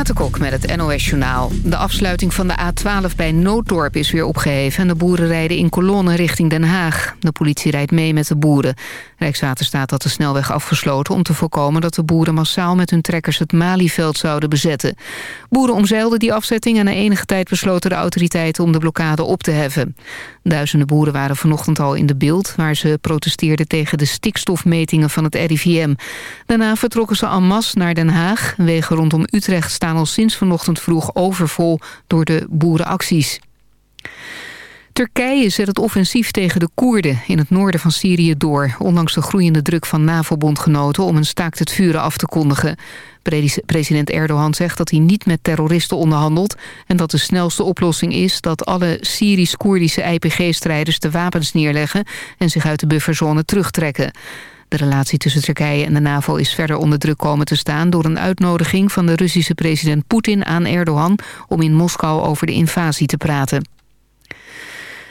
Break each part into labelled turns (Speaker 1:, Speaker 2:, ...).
Speaker 1: Renate met het NOS Journaal. De afsluiting van de A12 bij Nooddorp is weer opgeheven... en de boeren rijden in kolonnen richting Den Haag. De politie rijdt mee met de boeren. Rijkswaterstaat had de snelweg afgesloten... om te voorkomen dat de boeren massaal met hun trekkers het Malieveld zouden bezetten. Boeren omzeilden die afzetting... en na enige tijd besloten de autoriteiten om de blokkade op te heffen. Duizenden boeren waren vanochtend al in de beeld... waar ze protesteerden tegen de stikstofmetingen van het RIVM. Daarna vertrokken ze en masse naar Den Haag. Wegen rondom Utrecht staan al sinds vanochtend vroeg overvol door de boerenacties. Turkije zet het offensief tegen de Koerden in het noorden van Syrië door... ondanks de groeiende druk van NAVO-bondgenoten om een staakt het vuren af te kondigen. President Erdogan zegt dat hij niet met terroristen onderhandelt... en dat de snelste oplossing is dat alle Syrisch-Koerdische IPG-strijders de wapens neerleggen... en zich uit de bufferzone terugtrekken. De relatie tussen Turkije en de NAVO is verder onder druk komen te staan... door een uitnodiging van de Russische president Poetin aan Erdogan... om in Moskou over de invasie te praten.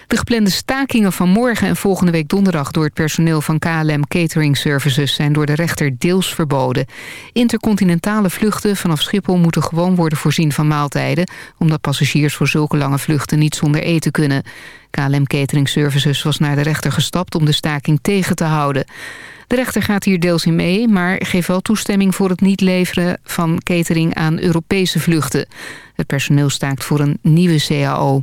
Speaker 1: De geplande stakingen van morgen en volgende week donderdag... door het personeel van KLM Catering Services zijn door de rechter deels verboden. Intercontinentale vluchten vanaf Schiphol moeten gewoon worden voorzien van maaltijden... omdat passagiers voor zulke lange vluchten niet zonder eten kunnen. KLM Catering Services was naar de rechter gestapt om de staking tegen te houden. De rechter gaat hier deels in mee, maar geeft wel toestemming voor het niet leveren van catering aan Europese vluchten. Het personeel staakt voor een nieuwe CAO.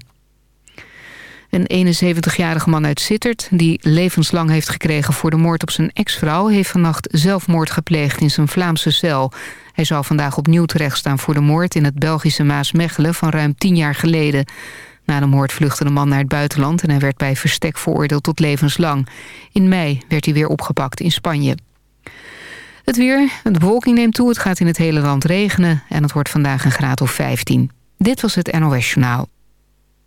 Speaker 1: Een 71-jarige man uit Sittard, die levenslang heeft gekregen voor de moord op zijn ex-vrouw, heeft vannacht zelfmoord gepleegd in zijn Vlaamse cel. Hij zou vandaag opnieuw terechtstaan voor de moord in het Belgische Maasmechelen van ruim tien jaar geleden. Na de moord vluchtte de man naar het buitenland en hij werd bij verstek veroordeeld tot levenslang. In mei werd hij weer opgepakt in Spanje. Het weer, de bewolking neemt toe, het gaat in het hele land regenen en het wordt vandaag een graad of 15. Dit was het NOS Journaal.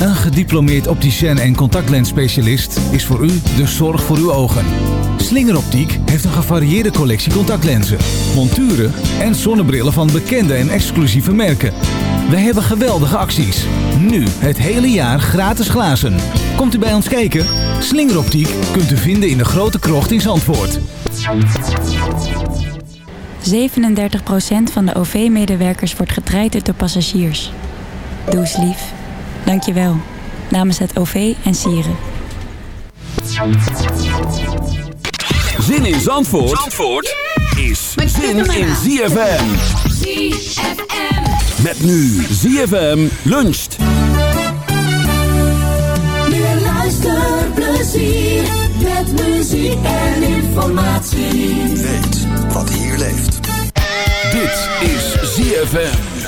Speaker 2: Een gediplomeerd opticien en contactlensspecialist is voor u de zorg voor uw ogen. Slingeroptiek heeft een gevarieerde collectie contactlenzen, monturen en zonnebrillen van bekende en exclusieve merken. We hebben geweldige acties. Nu het hele jaar gratis glazen. Komt u bij ons kijken? Slingeroptiek kunt u vinden in de grote krocht in Zandvoort.
Speaker 3: 37% van de OV-medewerkers wordt getraind door passagiers. Doe eens lief. Dank je wel. Namens het OV en Sieren.
Speaker 4: Zin in Zandvoort, Zandvoort is zin in ZFM.
Speaker 5: ZFM.
Speaker 4: Met nu ZFM luncht.
Speaker 5: Meer luisterplezier met muziek en informatie.
Speaker 6: Weet wat hier leeft.
Speaker 4: Dit is ZFM.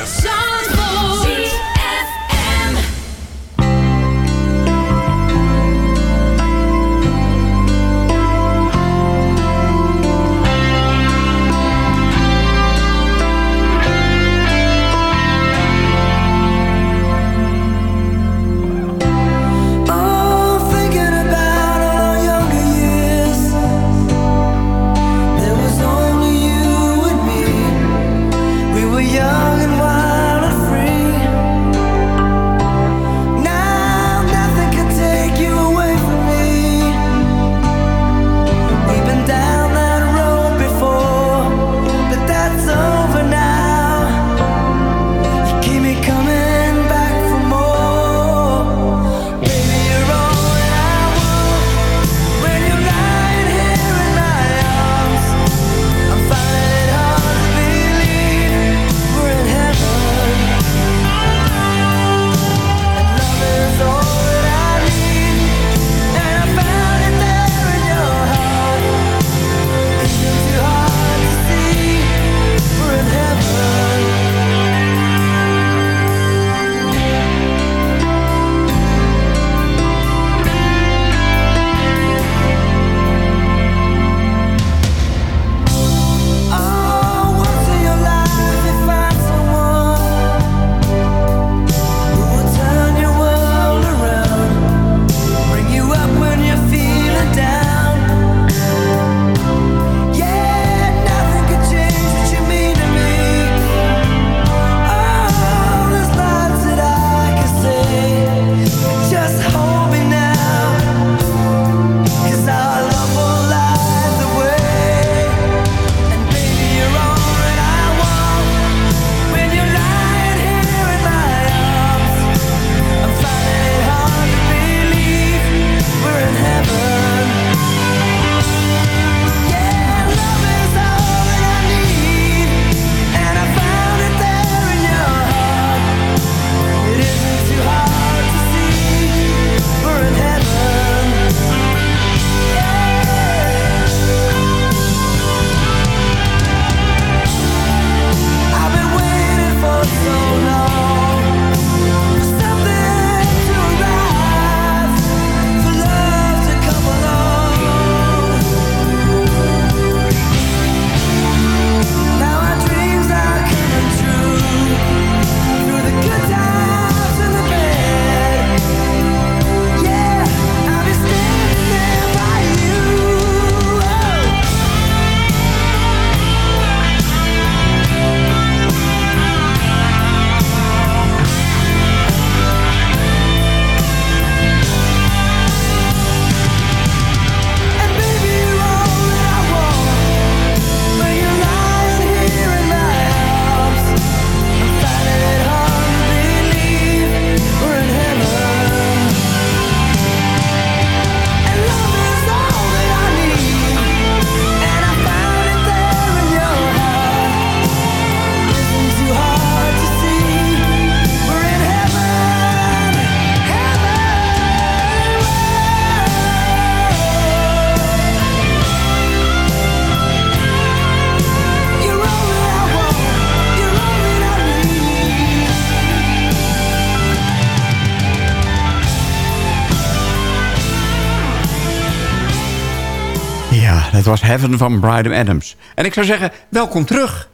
Speaker 7: Heaven van Brydon Adams. En ik zou zeggen, welkom terug.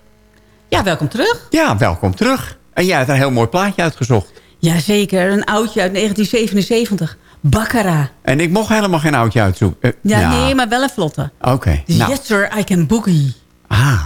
Speaker 8: Ja, welkom terug.
Speaker 7: Ja, welkom terug. En jij hebt een heel mooi plaatje uitgezocht.
Speaker 8: Jazeker, een oudje uit 1977. Baccarat.
Speaker 7: En ik mocht helemaal geen oudje uitzoeken. Eh,
Speaker 8: Ja, nee, maar wel een vlotte.
Speaker 7: Oké.
Speaker 8: Dus
Speaker 7: nou.
Speaker 8: Yes sir, I can boogie.
Speaker 7: Ah.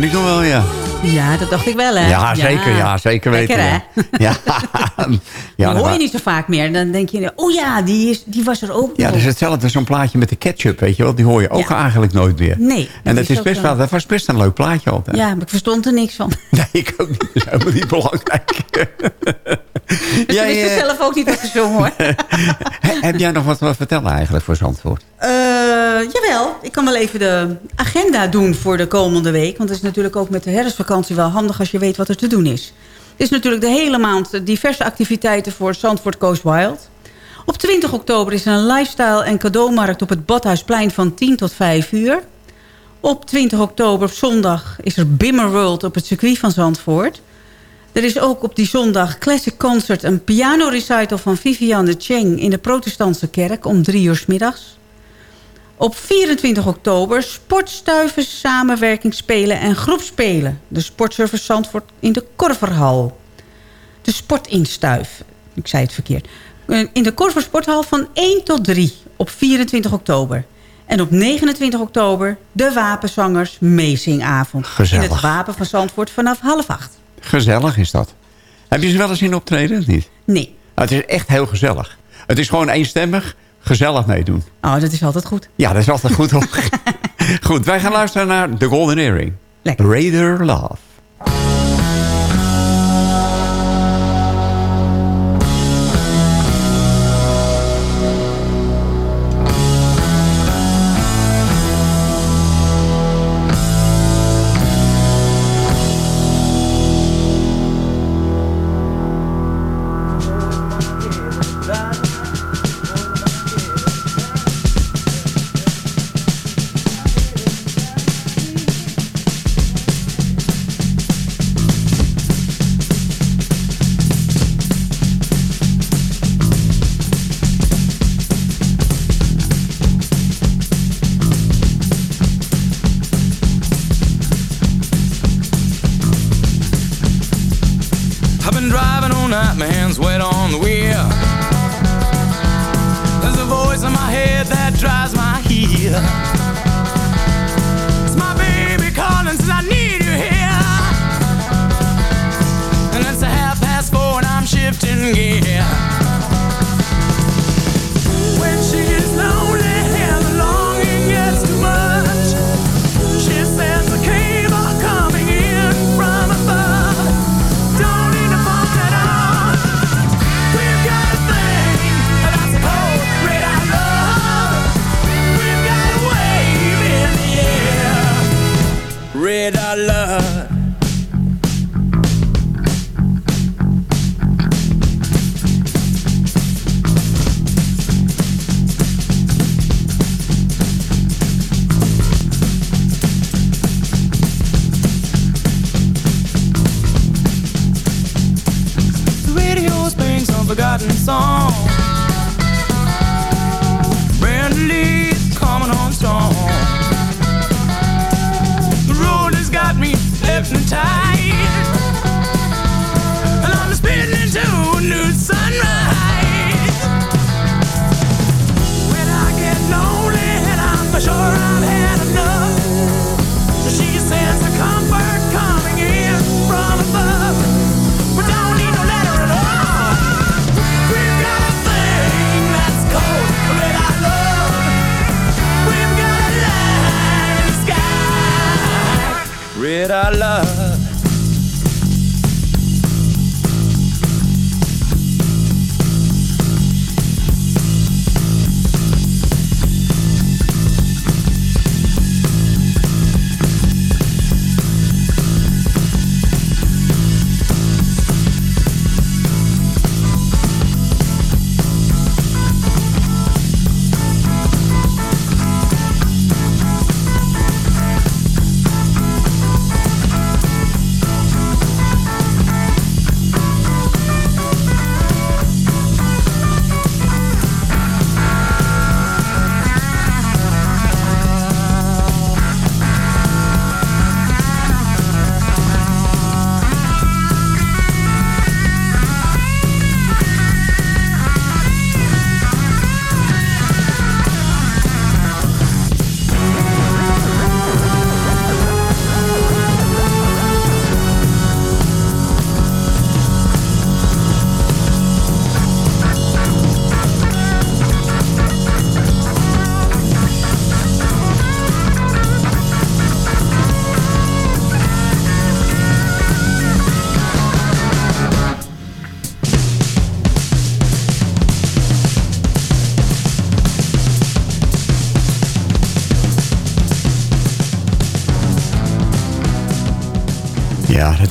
Speaker 7: Ken ik nog wel, ja.
Speaker 8: Ja, dat dacht ik wel, hè?
Speaker 7: Ja, zeker, ja, zeker weten.
Speaker 8: Lekker, hè?
Speaker 7: ja. Ja,
Speaker 8: hoor je niet zo vaak meer. Dan denk je, oh ja, die, is, die was er ook
Speaker 7: ja, dat is hetzelfde, zo'n plaatje met de ketchup, weet je wel. Die hoor je ook eigenlijk nooit meer.
Speaker 8: Nee,
Speaker 7: En dat,
Speaker 8: is
Speaker 7: best wel, dat was best een leuk plaatje altijd.
Speaker 8: Ja, maar ik verstond er niks van.
Speaker 7: Nee, ik ook niet. Dat is helemaal niet belangrijk.
Speaker 8: Dus
Speaker 7: Jij,
Speaker 8: wist
Speaker 7: eh,
Speaker 8: zelf ook niet wat gezongen, hoor.
Speaker 7: He- Heb jij nog wat te vertellen eigenlijk voor Zandvoort?
Speaker 8: Eh, jawel, ik kan wel even de agenda doen voor de komende week. Want het is natuurlijk ook met de herfstvakantie wel handig als je weet wat er te doen is. Het is natuurlijk de hele maand diverse activiteiten voor Zandvoort Coast Wild. Op 20 oktober is er een lifestyle- en cadeaumarkt op het Badhuisplein van 10 tot 5 uur. Op 20 oktober op zondag is er Bimmer World op het circuit van Zandvoort. Er is ook op die zondag Classic Concert een piano recital van Viviane Cheng in de protestantse kerk om drie uur 's middags. Op 24 oktober sportstuivers, samenwerkingsspelen en groepspelen. De Sportservice Zandvoort in de Korverhal. De Sportinstuif, ik zei het verkeerd. Eh, In de Korver Sporthal van 1 tot 3 op 24 oktober. En op 29 oktober de Wapenzangers Meezingavond.
Speaker 7: Gezellig.
Speaker 8: In het Wapen van Zandvoort vanaf half acht.
Speaker 7: Gezellig is dat. Heb je ze wel eens zien optreden of niet?
Speaker 8: Nee.
Speaker 9: het is echt heel gezellig. Het is gewoon eenstemmig, gezellig meedoen.
Speaker 8: Oh, dat is altijd goed.
Speaker 9: Ja, dat is altijd goed. goed, wij gaan luisteren naar The Golden Earring.
Speaker 8: Lekker.
Speaker 9: Raider Love.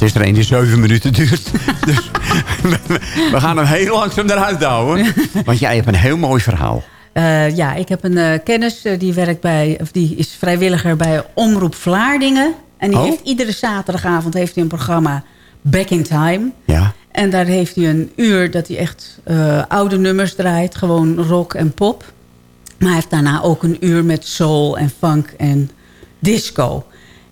Speaker 9: Is er een die zeven minuten duurt. dus we, we gaan hem heel langzaam eruit houden. Want jij hebt een heel mooi verhaal.
Speaker 8: Eh, ja, ik heb een eh, kennis eh, die werkt bij, of die is vrijwilliger bij Omroep Vlaardingen. En die
Speaker 9: Oh.
Speaker 8: heeft iedere zaterdagavond heeft hij een programma Back in Time.
Speaker 9: Ja.
Speaker 8: En daar heeft hij een uur dat hij echt oude nummers draait. Gewoon rock en pop. Maar hij heeft daarna ook een uur met soul en funk en disco.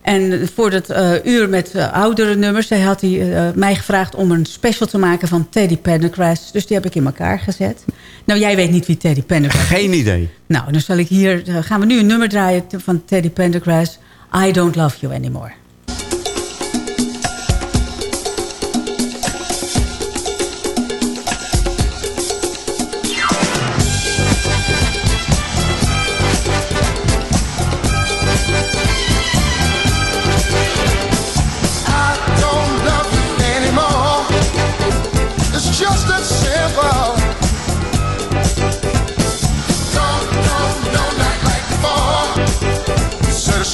Speaker 8: En voor dat eh, uur met eh, oudere nummers... hij had hij eh, mij gevraagd om een special te maken van Teddy Pendergrass. Dus die heb ik in elkaar gezet. Nou, jij weet niet wie Teddy Pendergrass is.
Speaker 9: Geen idee.
Speaker 8: Nou, dan zal ik hier, gaan we nu een nummer draaien van Teddy Pendergrass. I Don't Love You Anymore.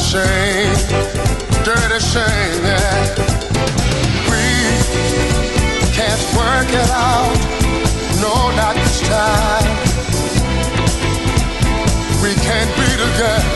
Speaker 10: Shame, dirty shame, yeah. We can't work it out, no, not this time. We can't be together,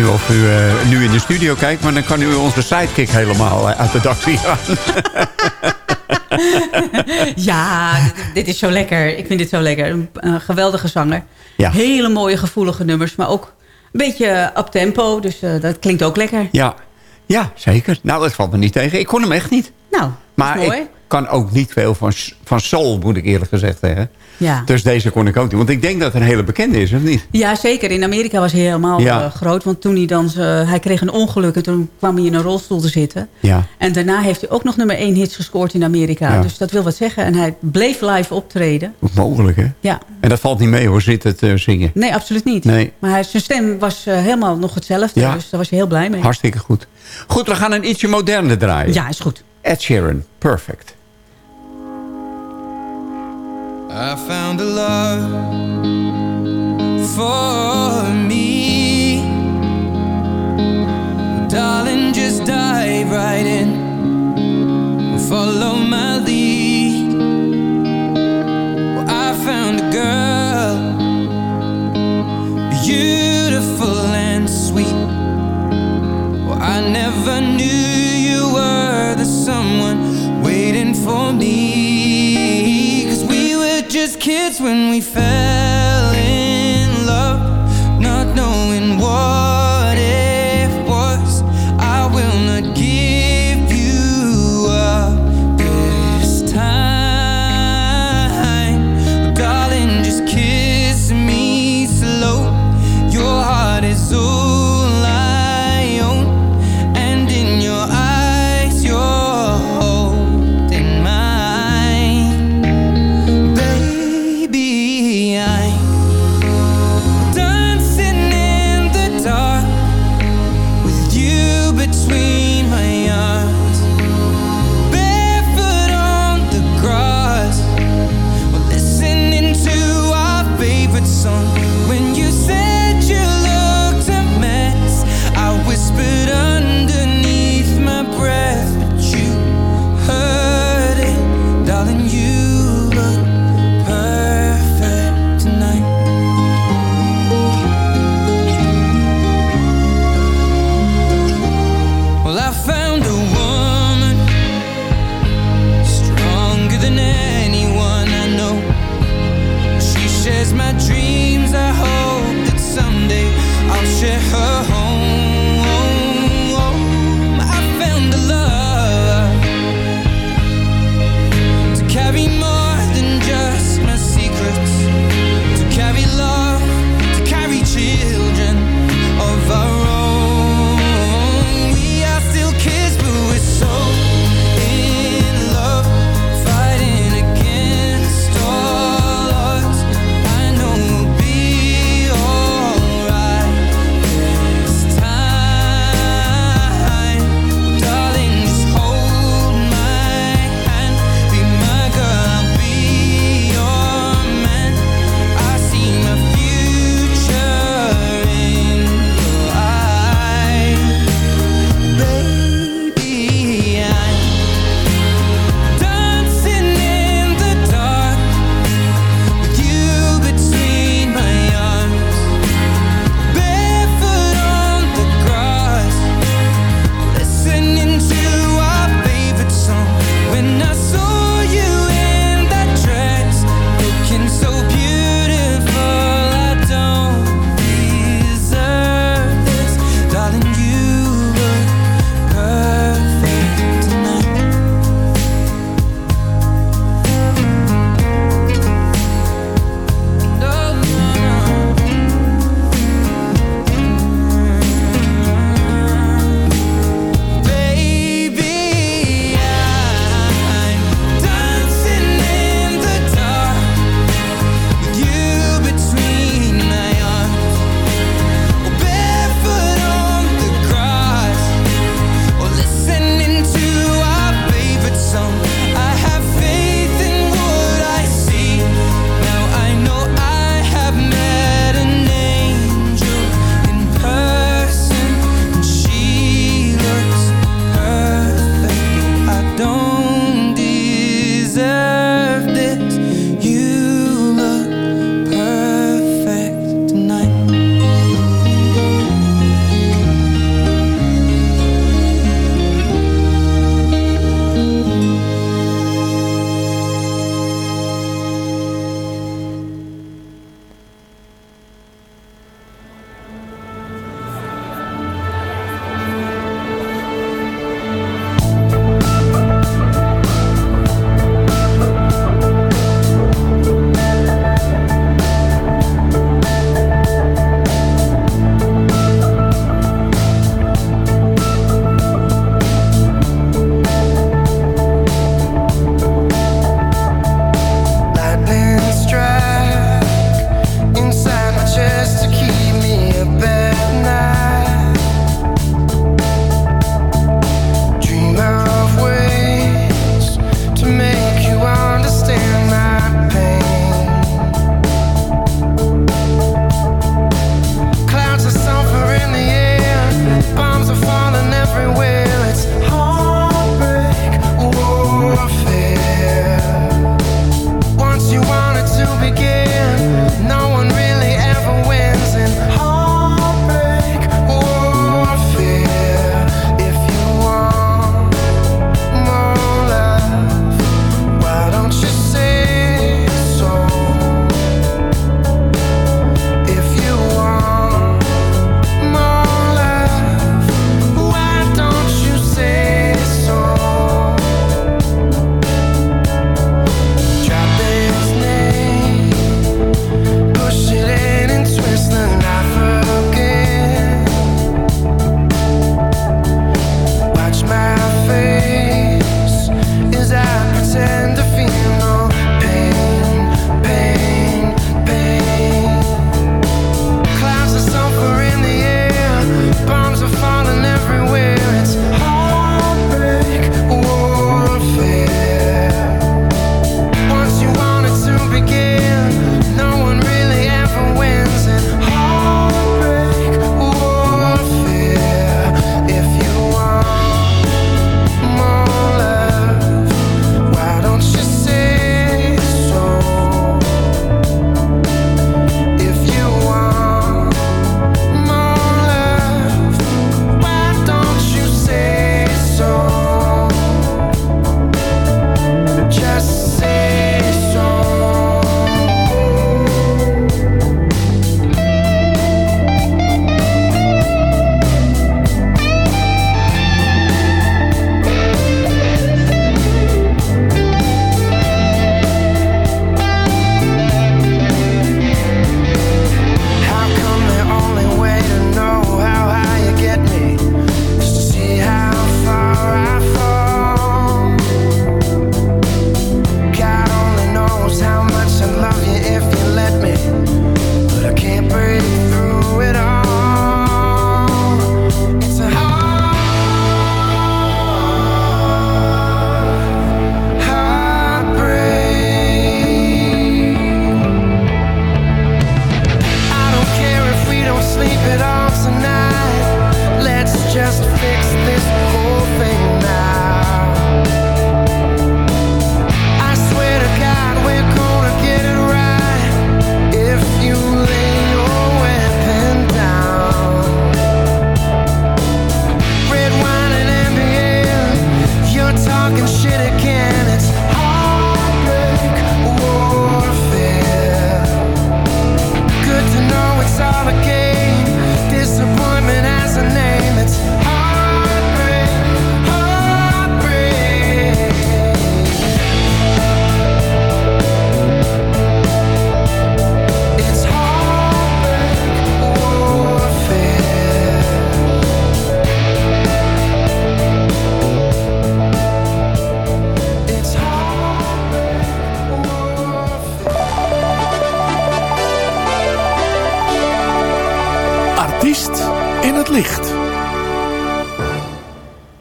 Speaker 11: Niet of u eh, nu in de studio kijkt, maar dan kan u onze sidekick helemaal eh, uit de dak zien gaan.
Speaker 8: Ja, dit, dit is zo lekker. Ik vind dit zo lekker. Een, een geweldige zanger.
Speaker 11: Ja.
Speaker 8: Hele mooie, gevoelige nummers. Maar ook een beetje up tempo. Dus eh, dat klinkt ook lekker.
Speaker 11: Ja. ja, zeker. Nou, dat valt me niet tegen. Ik kon hem echt niet.
Speaker 8: Nou,
Speaker 11: Maar
Speaker 8: mooi.
Speaker 11: ik kan ook niet veel van, van soul, moet ik eerlijk gezegd zeggen.
Speaker 8: Ja.
Speaker 11: Dus deze kon ik ook niet. Want ik denk dat het een hele bekende is, of niet?
Speaker 8: Ja, zeker. In Amerika was hij helemaal
Speaker 11: Ja.
Speaker 8: eh, groot. Want toen hij dan... ze- hij kreeg een ongeluk en toen kwam hij in een rolstoel te zitten.
Speaker 11: Ja.
Speaker 8: En daarna heeft hij ook nog nummer 1 hits gescoord in Amerika.
Speaker 11: Ja.
Speaker 8: Dus dat wil wat zeggen. En hij bleef live optreden.
Speaker 11: Mogelijk, hè?
Speaker 8: Ja.
Speaker 11: En dat valt niet mee, hoor, zitten te zingen.
Speaker 8: Nee, absoluut niet.
Speaker 11: Nee.
Speaker 8: Maar hij, zijn stem was eh, helemaal nog hetzelfde.
Speaker 11: Ja.
Speaker 8: Dus daar was hij heel blij mee.
Speaker 11: Hartstikke goed. Goed, we gaan een ietsje moderner draaien.
Speaker 8: Ja, is goed.
Speaker 11: Ed Sheeran, perfect.
Speaker 12: I found a love for me. Darling, just dive right in. Follow when we fell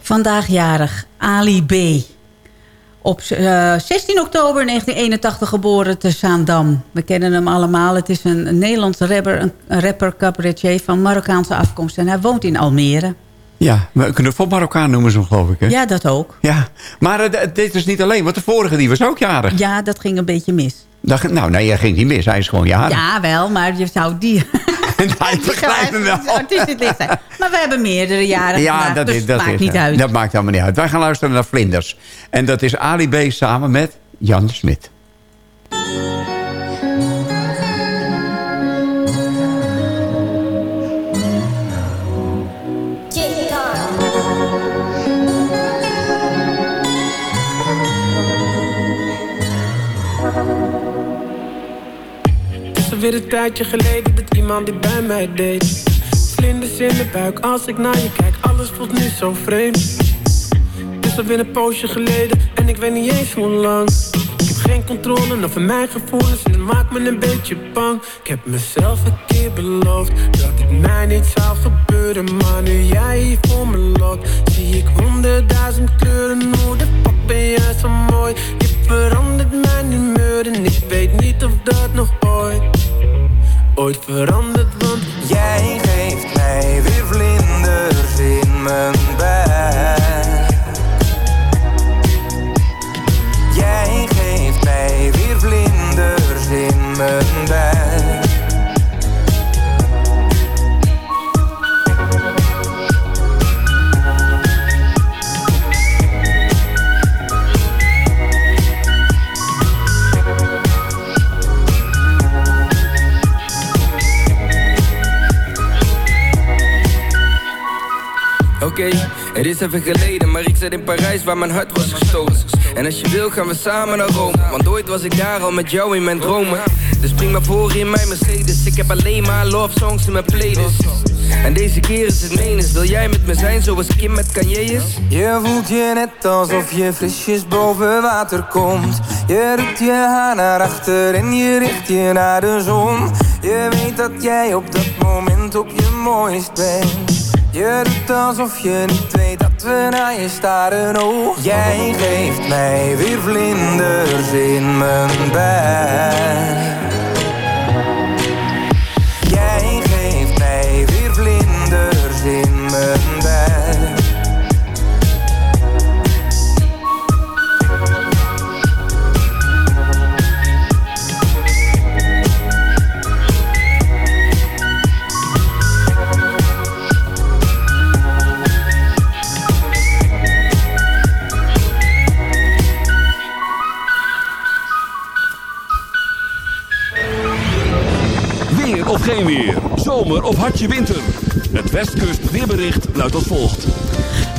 Speaker 8: Vandaag jarig Ali B. Op eh, 16 oktober 1981 geboren te Zaandam. We kennen hem allemaal. Het is een, een Nederlandse rapper, een, een rapper cabaretier van Marokkaanse afkomst. En hij woont in Almere.
Speaker 11: Ja, we kunnen voor Marokkaan noemen ze hem, geloof ik. Hè?
Speaker 8: Ja, dat ook.
Speaker 11: Ja, maar eh, dit is niet alleen, want de vorige die was ook jarig.
Speaker 8: Ja, dat ging een beetje mis.
Speaker 11: Dat, nou, nee, hij ging niet mis. Hij is gewoon jarig.
Speaker 8: Ja, wel, maar je zou die...
Speaker 11: Nou, ik begrijp hem wel.
Speaker 8: licht zijn. Maar we hebben meerdere jaren
Speaker 11: Ja, dat,
Speaker 8: dus
Speaker 11: is, dat
Speaker 8: maakt
Speaker 11: is
Speaker 8: niet uit.
Speaker 11: Dat maakt helemaal niet uit. Wij gaan luisteren naar Vlinders. En dat is Ali B samen met Jan Smit.
Speaker 13: Alweer een tijdje geleden dat iemand dit bij mij deed. Vlinders in de buik als ik naar je kijk, alles voelt nu zo vreemd. Het is alweer een poosje geleden en ik weet niet eens hoe lang. Ik heb geen controle over mijn gevoelens en het maakt me een beetje bang. Ik heb mezelf een keer beloofd dat het mij niet zou gebeuren. Maar nu jij hier voor me loopt, zie ik honderdduizend kleuren. Hoe de fuck ben jij zo mooi? Je verandert mijn humeur en ik weet niet of dat nog ooit, ooit verandert. Want
Speaker 12: Jij geeft mij weer vlinders
Speaker 14: het is even geleden, maar ik zat in Parijs waar mijn hart was gestolen. En als je wil gaan we samen naar Rome, want ooit was ik daar al met jou in mijn dromen. Dus spring maar voor in mijn Mercedes, ik heb alleen maar love songs in mijn playlist. En deze keer is het menens, wil jij met me zijn zoals Kim met Kanye is?
Speaker 12: Je voelt je net alsof je frisjes boven water komt. Je doet je haar naar achter en je richt je naar de zon. Je weet dat jij op dat moment op je mooist bent. Je doet alsof je niet weet dat we naar je staren. Oh, jij geeft mij weer vlinders in mijn buik.
Speaker 4: Luidt als volgt.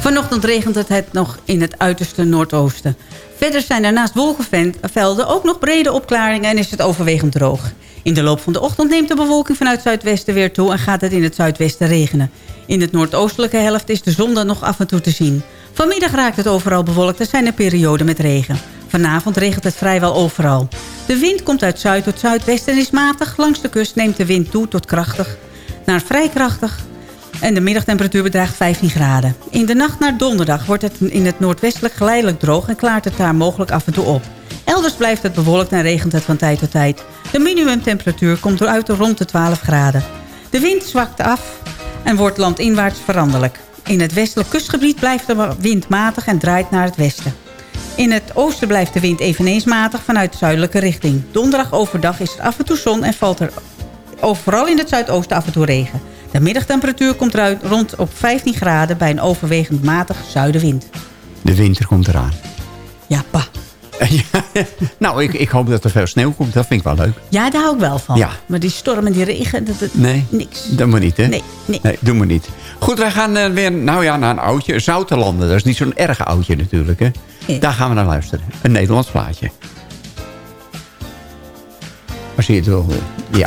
Speaker 8: Vanochtend regent het, het nog in het uiterste noordoosten. Verder zijn er naast wolkenvelden ook nog brede opklaringen en is het overwegend droog. In de loop van de ochtend neemt de bewolking vanuit zuidwesten weer toe en gaat het in het zuidwesten regenen. In het noordoostelijke helft is de zon dan nog af en toe te zien. Vanmiddag raakt het overal bewolkt en zijn er perioden met regen. Vanavond regent het vrijwel overal. De wind komt uit zuid tot zuidwesten en is matig. Langs de kust neemt de wind toe tot krachtig naar vrij krachtig. En de middagtemperatuur bedraagt 15 graden. In de nacht naar donderdag wordt het in het noordwestelijk geleidelijk droog... en klaart het daar mogelijk af en toe op. Elders blijft het bewolkt en regent het van tijd tot tijd. De minimumtemperatuur komt eruit rond de 12 graden. De wind zwakt af en wordt landinwaarts veranderlijk. In het westelijk kustgebied blijft de wind matig en draait naar het westen. In het oosten blijft de wind eveneens matig vanuit zuidelijke richting. Donderdag overdag is er af en toe zon en valt er overal in het zuidoosten af en toe regen. De middagtemperatuur komt eruit rond op 15 graden bij een overwegend matig zuidenwind.
Speaker 11: De winter komt eraan.
Speaker 8: Ja, pa.
Speaker 11: nou, ik, ik hoop dat er veel sneeuw komt. Dat vind ik wel leuk.
Speaker 8: Ja, daar hou ik wel van.
Speaker 11: Ja.
Speaker 8: Maar die storm en die regen, dat, dat-
Speaker 11: Nee,
Speaker 8: niks.
Speaker 11: dat moet niet, hè?
Speaker 8: Nee, nee.
Speaker 11: doen we niet. Goed, wij gaan eh, weer nou ja, naar een oudje. Zoutelanden, dat is niet zo'n erg oudje natuurlijk, hè? Daar gaan we naar luisteren. Een Nederlands plaatje. Als je het wil. Ja.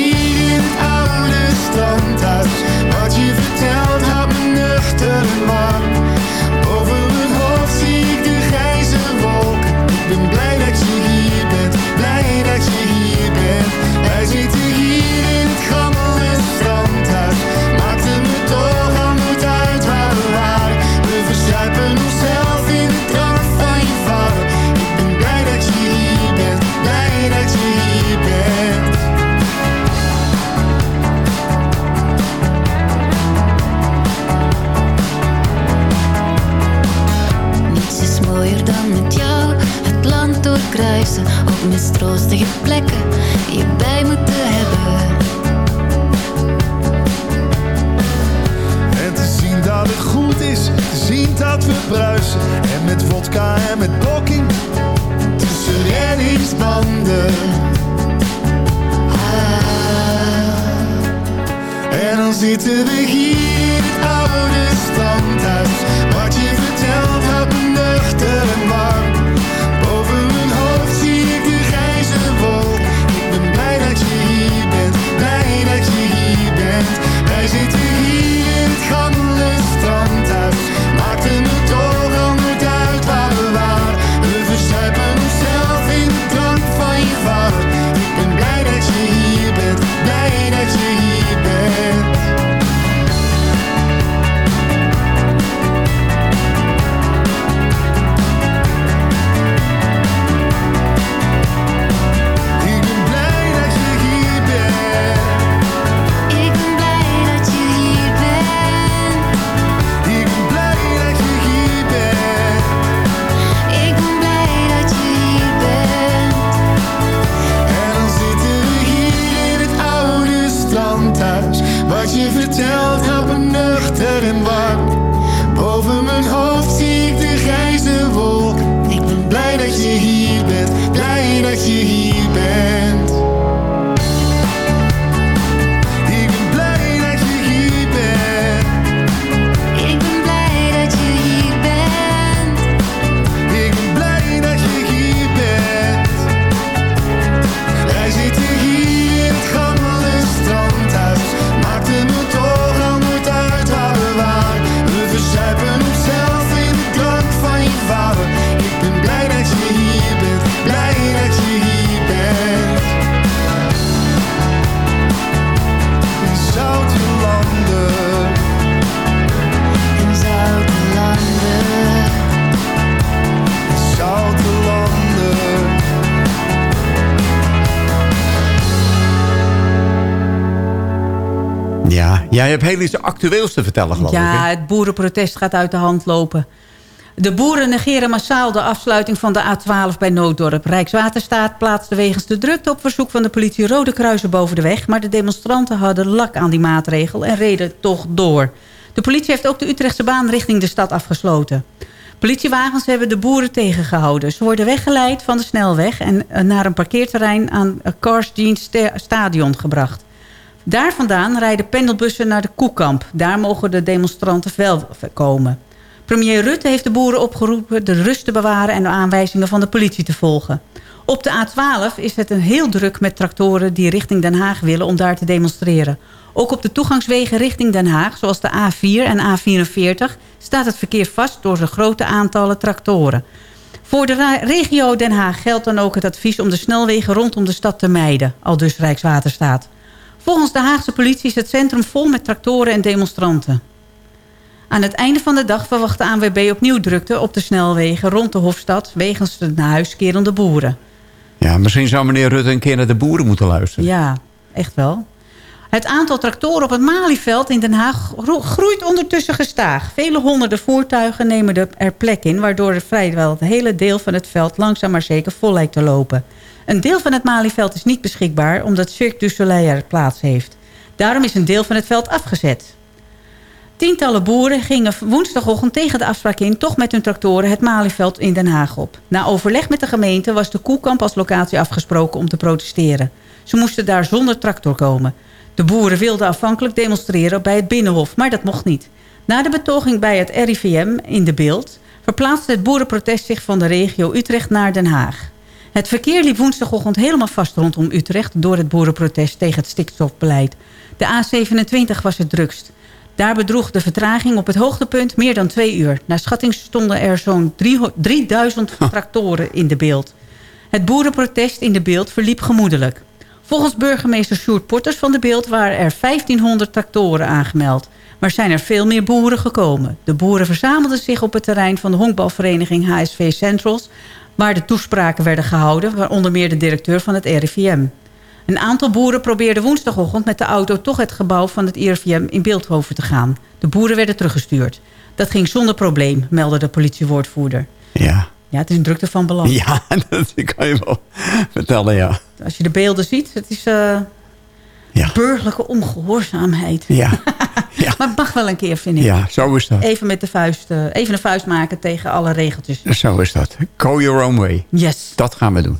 Speaker 7: mistroostige plekken je bij moeten hebben.
Speaker 15: En te zien dat het goed is, te zien dat we bruisen. En met vodka en met blokking, tussen reddingsbanden. Ah. En dan zitten we hier
Speaker 11: jij hebt heel iets actueels te vertellen, geloof ik.
Speaker 8: Ja, het boerenprotest gaat uit de hand lopen. De boeren negeren massaal de afsluiting van de A12 bij Nooddorp. Rijkswaterstaat plaatste wegens de drukte op verzoek van de politie rode kruisen boven de weg. Maar de demonstranten hadden lak aan die maatregel en reden toch door. De politie heeft ook de Utrechtse baan richting de stad afgesloten. Politiewagens hebben de boeren tegengehouden. Ze worden weggeleid van de snelweg en eh, naar een parkeerterrein aan het Cars Jeans Stadion gebracht. Daar vandaan rijden pendelbussen naar de Koekamp. Daar mogen de demonstranten wel komen. Premier Rutte heeft de boeren opgeroepen de rust te bewaren... en de aanwijzingen van de politie te volgen. Op de A12 is het een heel druk met tractoren die richting Den Haag willen om daar te demonstreren. Ook op de toegangswegen richting Den Haag, zoals de A4 en A44... staat het verkeer vast door de grote aantallen tractoren. Voor de regio Den Haag geldt dan ook het advies om de snelwegen rondom de stad te mijden, al dus Rijkswaterstaat. Volgens de Haagse politie is het centrum vol met tractoren en demonstranten. Aan het einde van de dag verwacht de ANWB opnieuw drukte op de snelwegen rond de Hofstad... wegens de naar huis kerende boeren.
Speaker 9: Ja, misschien zou meneer Rutte een keer naar de boeren moeten luisteren.
Speaker 8: Ja, echt wel. Het aantal tractoren op het Malieveld in Den Haag gro- groeit ondertussen gestaag. Vele honderden voertuigen nemen er- er plek in... waardoor er vrijwel het hele deel van het veld langzaam maar zeker vol lijkt te lopen. Een deel van het Malieveld is niet beschikbaar... omdat Cirque du Soleil er plaats heeft. Daarom is een deel van het veld afgezet. Tientallen boeren gingen woensdagochtend tegen de afspraak in... toch met hun tractoren het Malieveld in Den Haag op. Na overleg met de gemeente was de Koekamp als locatie afgesproken om te protesteren. Ze moesten daar zonder tractor komen. De boeren wilden afhankelijk demonstreren bij het Binnenhof, maar dat mocht niet. Na de betoging bij het RIVM in de beeld... verplaatste het boerenprotest zich van de regio Utrecht naar Den Haag. Het verkeer liep woensdagochtend helemaal vast rondom Utrecht... door het boerenprotest tegen het stikstofbeleid. De A27 was het drukst. Daar bedroeg de vertraging op het hoogtepunt meer dan twee uur. Naar schatting stonden er zo'n drie- 3000 tractoren in de beeld. Het boerenprotest in de beeld verliep gemoedelijk. Volgens burgemeester Sjoerd Porters van de beeld waren er 1500 tractoren aangemeld. Maar zijn er veel meer boeren gekomen. De boeren verzamelden zich op het terrein van de honkbalvereniging HSV Centrals... waar de toespraken werden gehouden, waaronder meer de directeur van het RIVM. Een aantal boeren probeerden woensdagochtend met de auto toch het gebouw van het IRVM in Beeldhoven te gaan. De boeren werden teruggestuurd. Dat ging zonder probleem, meldde de politiewoordvoerder.
Speaker 9: Ja.
Speaker 8: Ja, het is een drukte van belang.
Speaker 9: Ja, dat kan je wel vertellen, ja.
Speaker 8: Als je de beelden ziet, het is eh, burgerlijke ongehoorzaamheid.
Speaker 9: Ja.
Speaker 8: Maar het mag wel een keer, vind ik.
Speaker 9: Ja, zo is dat.
Speaker 8: Even met de vuist, eh, even een vuist maken tegen alle regeltjes.
Speaker 9: Zo is dat. Go your own way.
Speaker 8: Yes.
Speaker 9: Dat gaan we doen.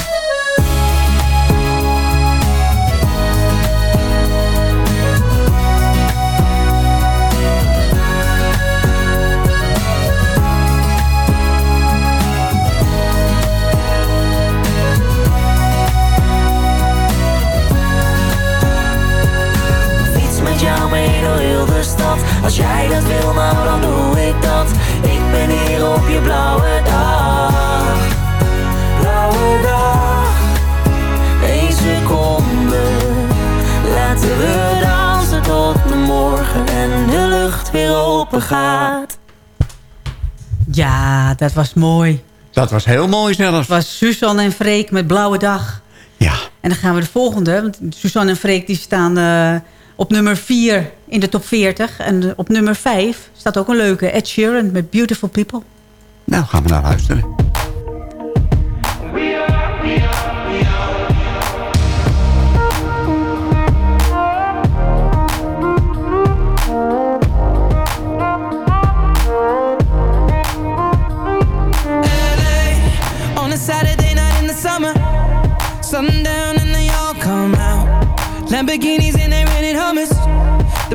Speaker 16: Als jij dat wil, nou dan doe ik dat Ik ben hier op je blauwe dag Blauwe dag Eén seconde Laten we dansen tot de morgen En de lucht weer open gaat
Speaker 8: Ja, dat was mooi.
Speaker 11: Dat was heel mooi zelfs.
Speaker 8: Het was Suzanne en Freek met Blauwe Dag.
Speaker 11: Ja.
Speaker 8: En dan gaan we de volgende. Want Suzanne en Freek die staan eh, op nummer 4 in de top 40. En op nummer 5 staat ook een leuke. Ed Sheeran met Beautiful People.
Speaker 11: Nou, gaan we naar luisteren.
Speaker 9: LA on a Saturday night in the summer. Sundown and they all come out. Lamborghinis and they rented Hummers.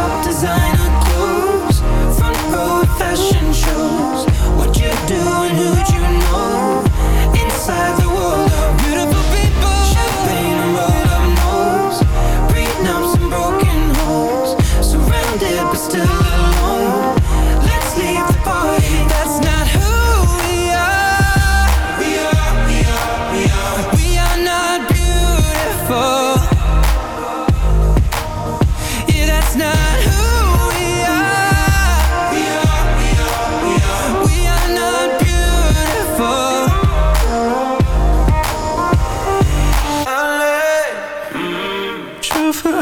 Speaker 9: Top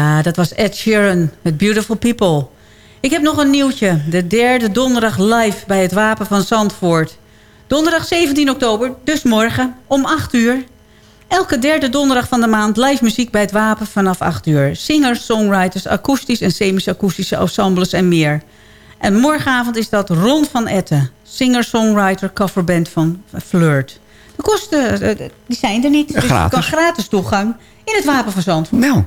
Speaker 8: Ja, dat was Ed Sheeran met Beautiful People. Ik heb nog een nieuwtje. De derde donderdag live bij het Wapen van Zandvoort. Donderdag 17 oktober, dus morgen, om 8 uur. Elke derde donderdag van de maand live muziek bij het Wapen vanaf 8 uur. Singers, songwriters, akoestisch en semi-akoestische ensembles en meer. En morgenavond is dat Ron van Etten. Singer-songwriter coverband van Flirt. De kosten, eh, die zijn er niet. Dus je kan gratis toegang in het Wapen van Zandvoort.
Speaker 11: Nou,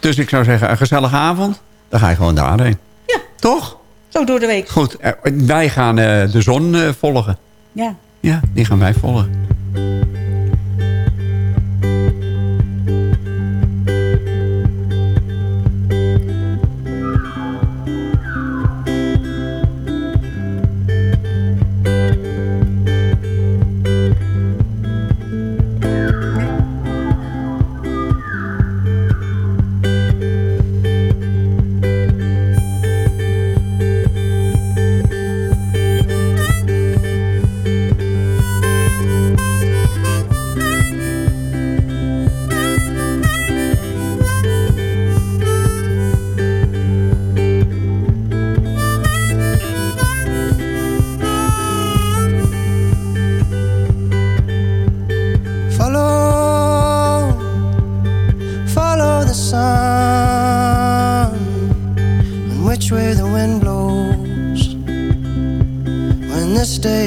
Speaker 11: dus ik zou zeggen, een gezellige avond. Dan ga je gewoon daarheen.
Speaker 8: Ja.
Speaker 11: Toch?
Speaker 8: Zo door de week.
Speaker 11: Goed, eh, wij gaan eh, de zon eh, volgen.
Speaker 8: Ja.
Speaker 11: Ja, die gaan wij volgen.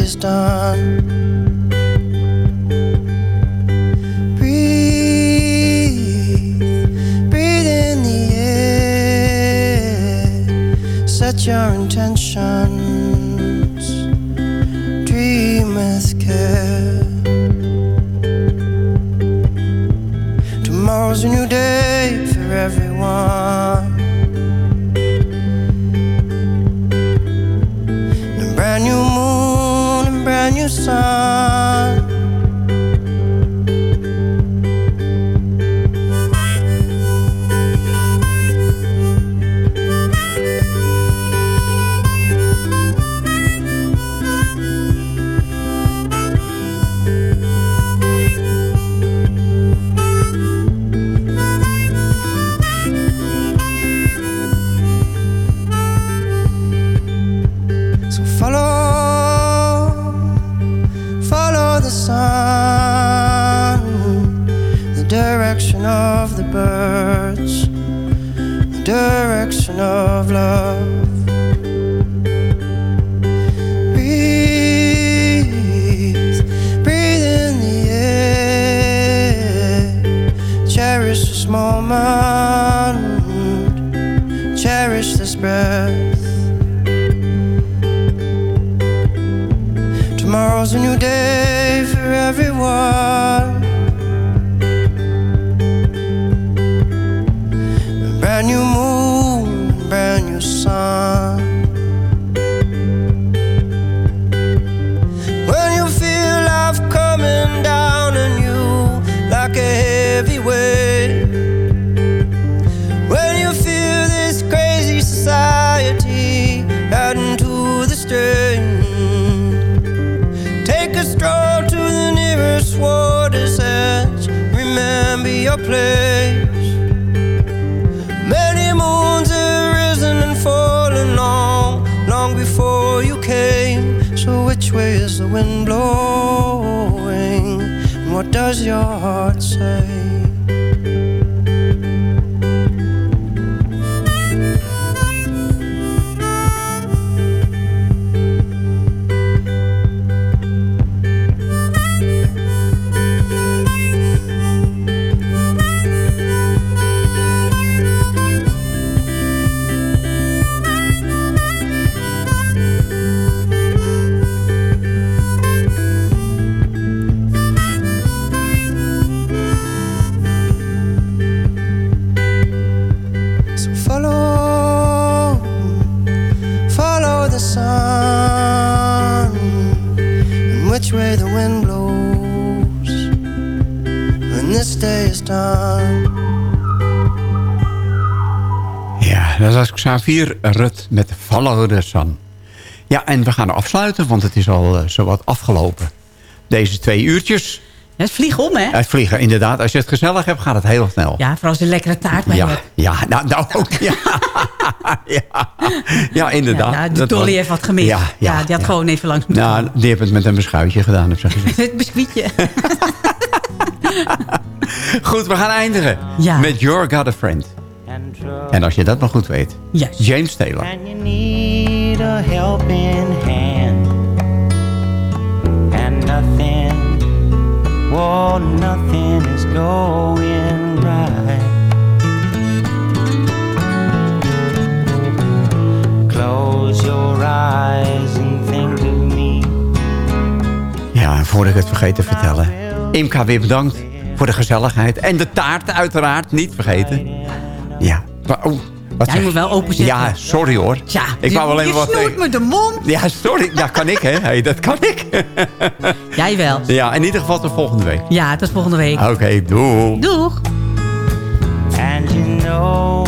Speaker 12: Is done.
Speaker 11: Xavier Rut met Follow the Sun. Ja, en we gaan afsluiten, want het is al uh, zowat afgelopen. Deze twee uurtjes.
Speaker 8: Het vliegt om, hè?
Speaker 11: Het vliegen, inderdaad. Als je het gezellig hebt, gaat het heel snel.
Speaker 8: Ja, vooral als je een lekkere taart bij
Speaker 11: ja,
Speaker 8: hebt.
Speaker 11: ja, nou, nou ook. Ja, ja, ja inderdaad.
Speaker 8: Ja, de Dolly
Speaker 11: was-
Speaker 8: heeft wat gemist. Ja, die had gewoon even langs moeten
Speaker 11: Nou, die heeft het met een beschuitje gedaan, heb ze gezegd.
Speaker 8: Het biscuitje.
Speaker 11: Goed, we gaan eindigen met You're Got a Friend. En als je dat nog goed weet. James Taylor.
Speaker 17: And you need a helping hand. And nothing, oh, nothing is going right. Close your eyes and think of me.
Speaker 11: Ja, en voordat ik het vergeet te vertellen. Imka, weer bedankt voor de gezelligheid. En de taart uiteraard, niet vergeten. Ja. Maar, oh, wat
Speaker 8: Jij
Speaker 11: zeg-
Speaker 8: moet wel openzetten.
Speaker 11: Ja, sorry hoor.
Speaker 8: Ja,
Speaker 11: ik
Speaker 8: je-
Speaker 11: wou alleen
Speaker 8: je
Speaker 11: wat...
Speaker 8: snoert me de mond.
Speaker 11: Ja, sorry. Ja, kan ik hè. Hey, dat kan ik.
Speaker 8: Jij wel.
Speaker 11: Ja, in ieder geval tot volgende week.
Speaker 8: Ja, tot volgende week.
Speaker 11: Oké, doei.
Speaker 8: Doeg.
Speaker 17: And you know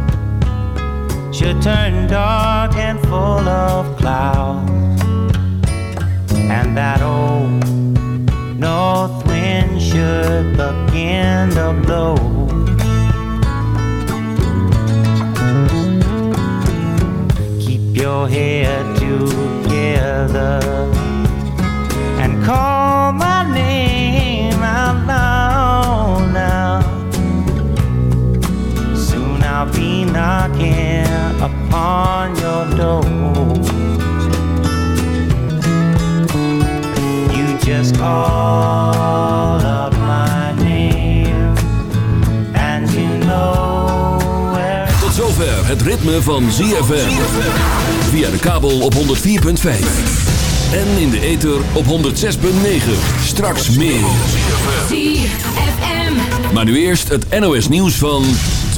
Speaker 17: should turn dark and full of clouds, and that old north wind should begin to blow. Keep your head together and call my name out loud now. Soon I'll be knocking upon your door. You just call up my name, and you know where.
Speaker 4: Tot zover het ritme van ZFM. Via de kabel op 104.5. En in de ether op 106.9. Straks meer.
Speaker 7: ZFM.
Speaker 4: Maar nu eerst het NOS nieuws van...